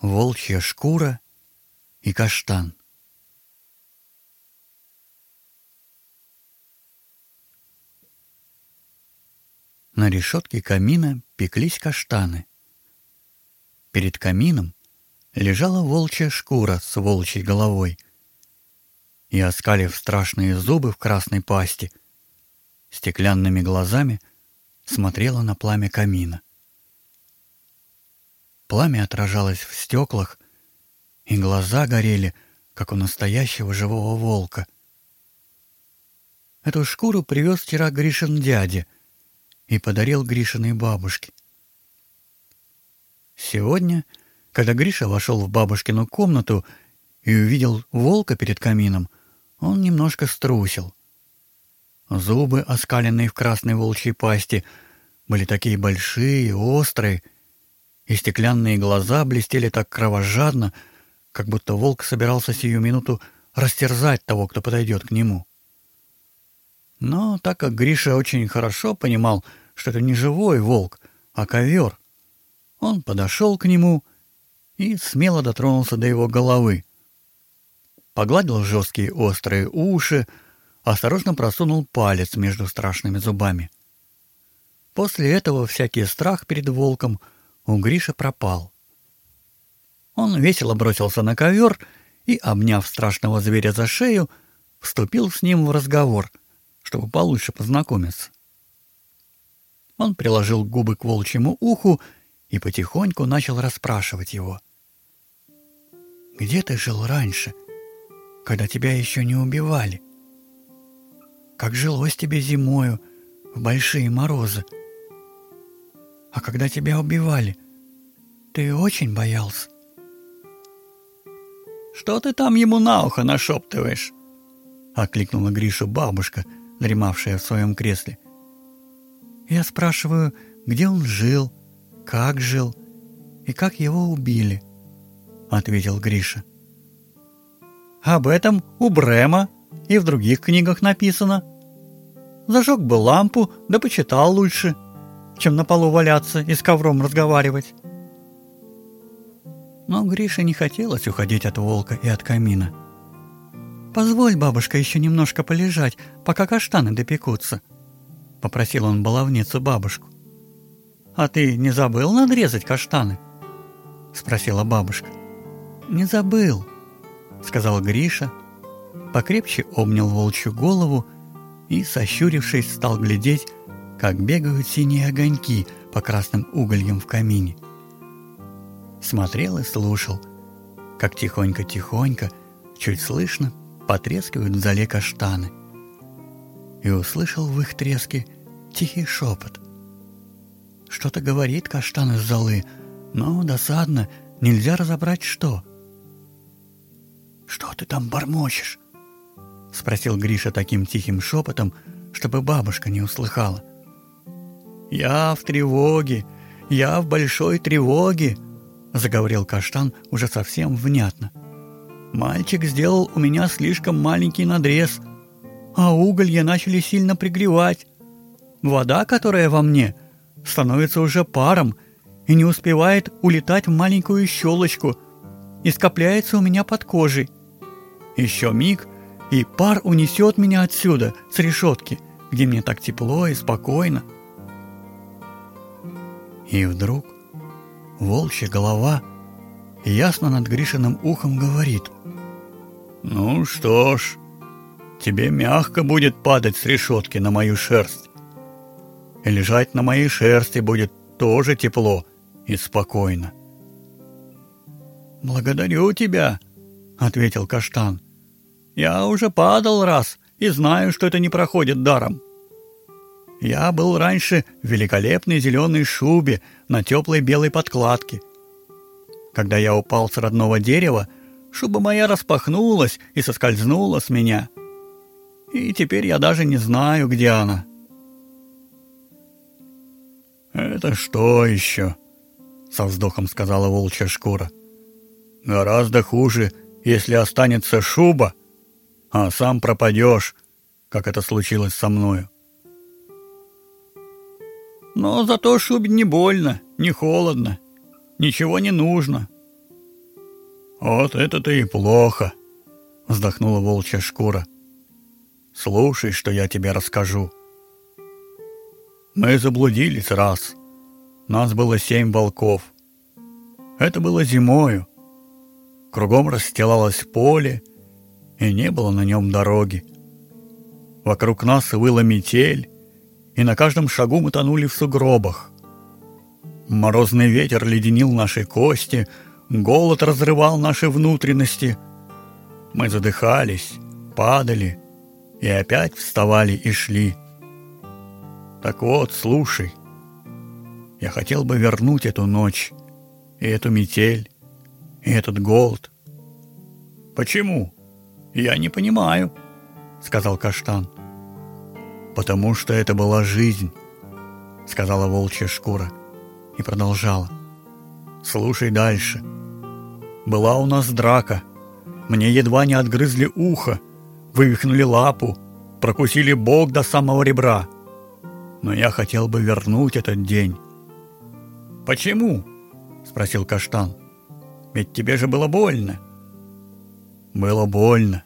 волчья шкура и каштан. На решетке камина пеклись каштаны. Перед камином лежала волчья шкура с волчьей головой. И, оскалив страшные зубы в красной пасти, стеклянными глазами смотрела на пламя камина. Пламя отражалось в стеклах, и глаза горели, как у настоящего живого волка. Эту шкуру привез вчера Гришин дядя и подарил Гришиной бабушке. Сегодня, когда Гриша вошел в бабушкину комнату и увидел волка перед камином, он немножко струсил. Зубы, оскаленные в красной волчьей пасти, были такие большие, острые, и стеклянные глаза блестели так кровожадно, как будто волк собирался сию минуту растерзать того, кто подойдет к нему. Но так как Гриша очень хорошо понимал, что это не живой волк, а ковер, он подошел к нему и смело дотронулся до его головы. Погладил жесткие острые уши, осторожно просунул палец между страшными зубами. После этого всякий страх перед волком — у Гриши пропал. Он весело бросился на ковер и, обняв страшного зверя за шею, вступил с ним в разговор, чтобы получше познакомиться. Он приложил губы к волчьему уху и потихоньку начал расспрашивать его. «Где ты жил раньше, когда тебя еще не убивали? Как жилось тебе зимою в большие морозы?» А когда тебя убивали, ты очень боялся? «Что ты там ему на ухо нашептываешь?» — окликнула Гришу бабушка, дремавшая в своем кресле. «Я спрашиваю, где он жил, как жил и как его убили», — ответил Гриша. «Об этом у Брема и в других книгах написано. Зажег бы лампу, да почитал лучше» чем на полу валяться и с ковром разговаривать. Но Грише не хотелось уходить от волка и от камина. «Позволь, бабушка, еще немножко полежать, пока каштаны допекутся», — попросил он баловницу бабушку. «А ты не забыл надрезать каштаны?» — спросила бабушка. «Не забыл», — сказал Гриша, покрепче обнял волчью голову и, сощурившись, стал глядеть как бегают синие огоньки по красным угольям в камине. Смотрел и слушал, как тихонько-тихонько, чуть слышно, потрескивают в зале каштаны. И услышал в их треске тихий шепот. Что-то говорит каштан из золы, но досадно, нельзя разобрать что. «Что ты там бормочешь?» — спросил Гриша таким тихим шепотом, чтобы бабушка не услыхала. «Я в тревоге, я в большой тревоге», — заговорил Каштан уже совсем внятно. «Мальчик сделал у меня слишком маленький надрез, а уголья начали сильно пригревать. Вода, которая во мне, становится уже паром и не успевает улетать в маленькую щелочку и скопляется у меня под кожей. Еще миг, и пар унесет меня отсюда, с решетки, где мне так тепло и спокойно». И вдруг волчья голова ясно над Гришиным ухом говорит. «Ну что ж, тебе мягко будет падать с решетки на мою шерсть. И лежать на моей шерсти будет тоже тепло и спокойно». «Благодарю тебя», — ответил Каштан. «Я уже падал раз и знаю, что это не проходит даром». Я был раньше в великолепной зеленой шубе на теплой белой подкладке. Когда я упал с родного дерева, шуба моя распахнулась и соскользнула с меня. И теперь я даже не знаю, где она. «Это что еще?» — со вздохом сказала волчья шкура. «Гораздо хуже, если останется шуба, а сам пропадешь, как это случилось со мною». Но зато шубе не больно, не холодно, ничего не нужно. «Вот это-то и плохо», — вздохнула волчья шкура. «Слушай, что я тебе расскажу. Мы заблудились раз. Нас было семь волков. Это было зимою. Кругом расстилалось поле, и не было на нем дороги. Вокруг нас выла метель, и на каждом шагу мы тонули в сугробах. Морозный ветер леденил наши кости, голод разрывал наши внутренности. Мы задыхались, падали и опять вставали и шли. Так вот, слушай, я хотел бы вернуть эту ночь, и эту метель, и этот голод. Почему? Я не понимаю, сказал Каштан. Потому что это была жизнь, сказала волчья шкура и продолжала. «Слушай дальше. Была у нас драка. Мне едва не отгрызли ухо, вывихнули лапу, прокусили бок до самого ребра. Но я хотел бы вернуть этот день». «Почему?» — спросил Каштан. «Ведь тебе же было больно». «Было больно.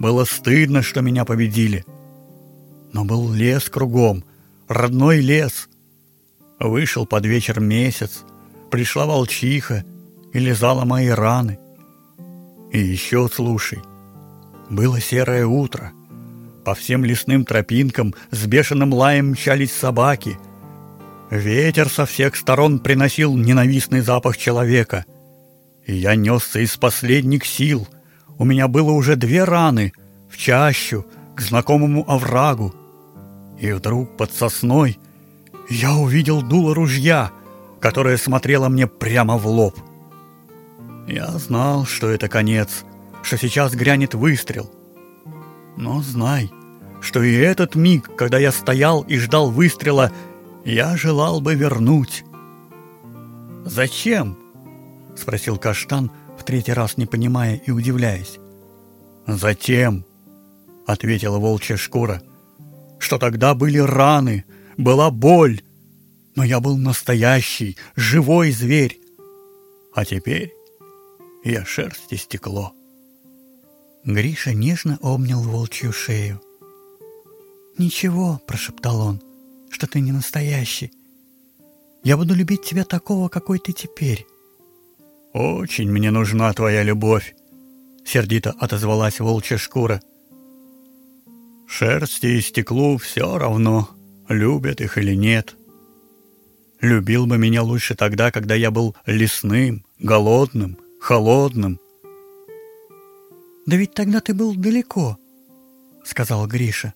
Было стыдно, что меня победили. Но был лес кругом, родной лес, Вышел под вечер месяц, пришла волчиха и лизала мои раны. И еще слушай, было серое утро. По всем лесным тропинкам с бешеным лаем мчались собаки. Ветер со всех сторон приносил ненавистный запах человека. И я несся из последних сил. У меня было уже две раны в чащу, к знакомому оврагу. И вдруг под сосной — я увидел дуло ружья, которое смотрело мне прямо в лоб. Я знал, что это конец, что сейчас грянет выстрел. Но знай, что и этот миг, когда я стоял и ждал выстрела, я желал бы вернуть. «Зачем?» — спросил Каштан, в третий раз не понимая и удивляясь. «Затем», — ответила волчья шкура, — «что тогда были раны, — была боль, но я был настоящий, живой зверь. А теперь я шерсть и стекло. Гриша нежно обнял волчью шею. «Ничего», — прошептал он, — «что ты не настоящий. Я буду любить тебя такого, какой ты теперь». «Очень мне нужна твоя любовь», — сердито отозвалась волчья шкура. «Шерсти и стеклу все равно», любят их или нет. Любил бы меня лучше тогда, когда я был лесным, голодным, холодным. «Да ведь тогда ты был далеко», — сказал Гриша.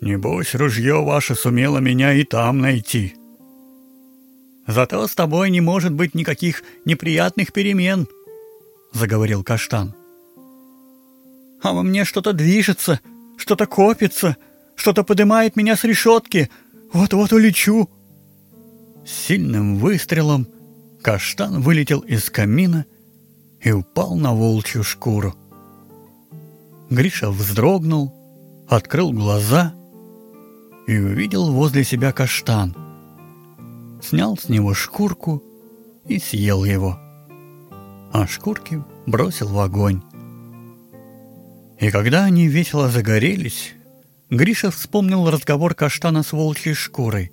«Небось, ружье ваше сумело меня и там найти». «Зато с тобой не может быть никаких неприятных перемен», — заговорил Каштан. «А во мне что-то движется, что-то копится», что-то поднимает меня с решетки. Вот-вот улечу. С сильным выстрелом каштан вылетел из камина и упал на волчью шкуру. Гриша вздрогнул, открыл глаза и увидел возле себя каштан. Снял с него шкурку и съел его, а шкурки бросил в огонь. И когда они весело загорелись, Гриша вспомнил разговор каштана с волчьей шкурой,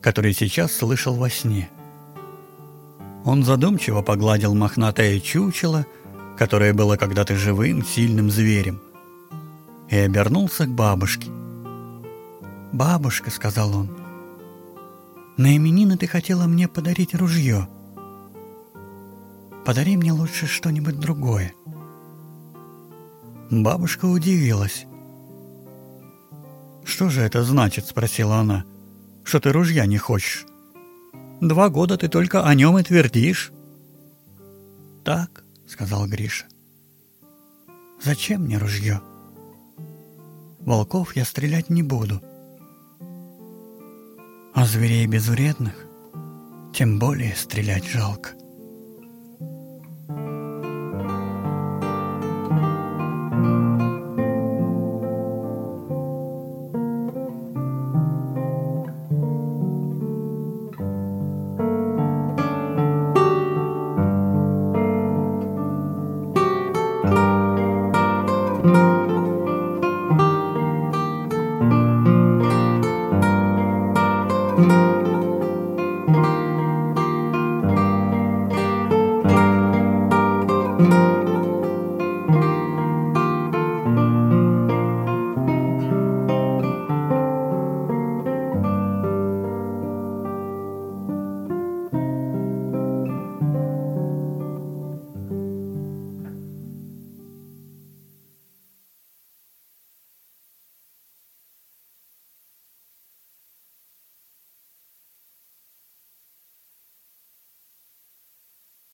который сейчас слышал во сне. Он задумчиво погладил мохнатое чучело, которое было когда-то живым, сильным зверем, и обернулся к бабушке. «Бабушка», — сказал он, — «на именины ты хотела мне подарить ружье. Подари мне лучше что-нибудь другое». Бабушка удивилась. «Что же это значит?» — спросила она. «Что ты ружья не хочешь? Два года ты только о нем и твердишь». «Так», — сказал Гриша. «Зачем мне ружье? Волков я стрелять не буду. А зверей безвредных тем более стрелять жалко».